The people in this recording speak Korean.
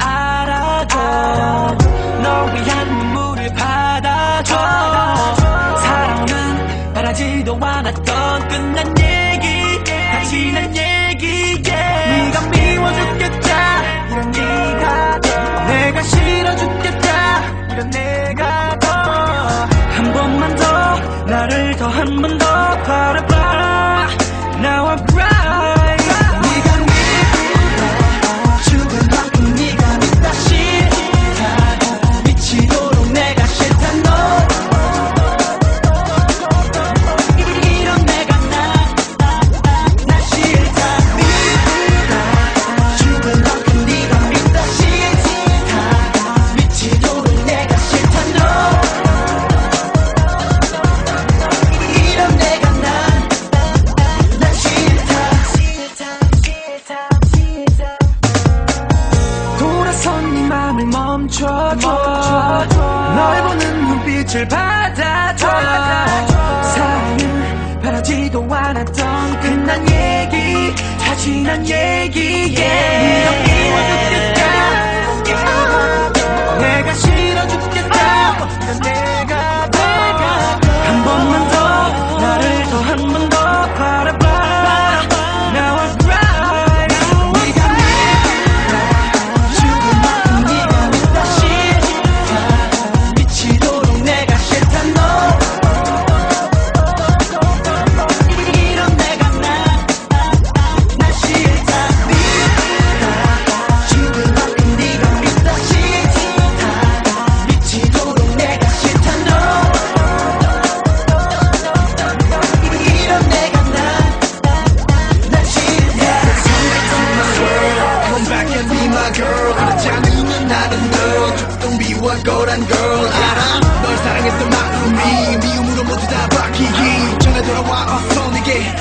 알아줘. 널 위한 눈물을 받아줘. 사랑은 바라지도 않았던 끝난 얘기. 다 지난 얘기 네가 미워 죽겠다. 이런 네가 더. 내가 싫어 죽겠다. 이런 내가 더 한 번만 더. 나를 더 한 번더. 바라봐. 마음을 멈춰줘, 멈춰줘. 널 보는 눈빛을 받아줘, 받아줘. girl. 조금 미워할 거란 girl. 알아 널 사랑했던 마음이 미움으로 모두 다 바뀌기. 전에 돌아와 어서 내게